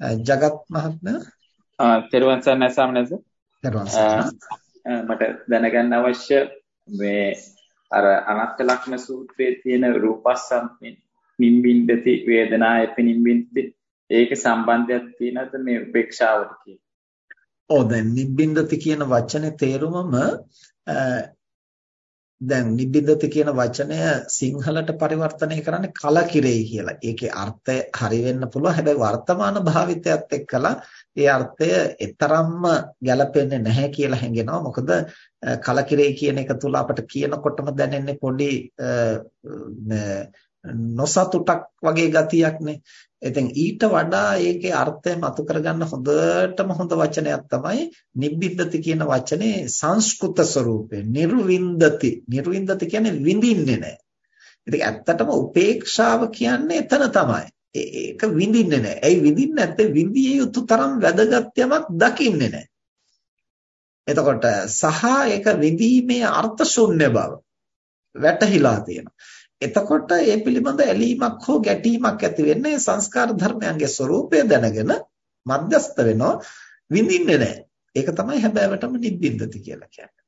ජගත් මහත්මයා? තෙරුවන් සරණයි සාමනස මට දැනගන්න අවශ්‍ය මේ අර අනත්ත ලක්ෂණ සූත්‍රයේ තියෙන රූපස්සම්මින් නිම්බින්දති වේදනාය පිනිම්බින්දති ඒක සම්බන්ධයක් තියෙනවද මේ උපේක්ෂාවට කියන ඔව් දැන් නිබ්බින්දති කියන වචනේ තේරුමම දැන් නිබ්බින්දති කියන වචනය සිංහලට පරිවර්තනය කරන්නේ කලකිරෙයි කියලා. ඒකේ අර්ථය හරි වෙන්න පුළුවන්. හැබැයි වර්තමාන භාවිතයත් එක්කලා ඒ අර්ථය එතරම්ම ගැලපෙන්නේ නැහැ කියලා හැඟෙනවා. මොකද කලකිරෙයි කියන එක තුල අපිට කියනකොටම දැනෙන්නේ පොඩි නොසතුටක් වගේ ගතියක්නේ. ඉතින් ඊට වඩා ඒකේ අර්ථය මතු කරගන්න හොඳටම හොඳ වචනයක් තමයි නිබ්බින්දති කියන වචනේ සංස්කෘත ස්වරූපේ නිර්වින්දති නිර්වින්දති කියන්නේ විඳින්නේ නැහැ. ඉතින් ඇත්තටම උපේක්ෂාව කියන්නේ එතන තමයි. ඒක විඳින්නේ නැහැ. ඇයි විඳින්නේ නැත්තේ? විඳිය යුතු තරම් වැදගත් යමක් දකින්නේ නැහැ. එතකොට සහ ඒක විඳීමේ අර්ථ ශූන්‍ය බව වැටහිලා තියෙනවා. එතකොට ඒ පිළිබඳ ඇලීමක් හෝ ගැටීමක් ඇති වෙන්නේ සංස්කාර ධර්මයන්ගේ ස්වરૂපය දැනගෙන මධ්‍යස්ත වෙනවා විඳින්නේ නැහැ. ඒක තමයි හැබෑවටම නිබ්බින්දති කියලා කියන්නේ.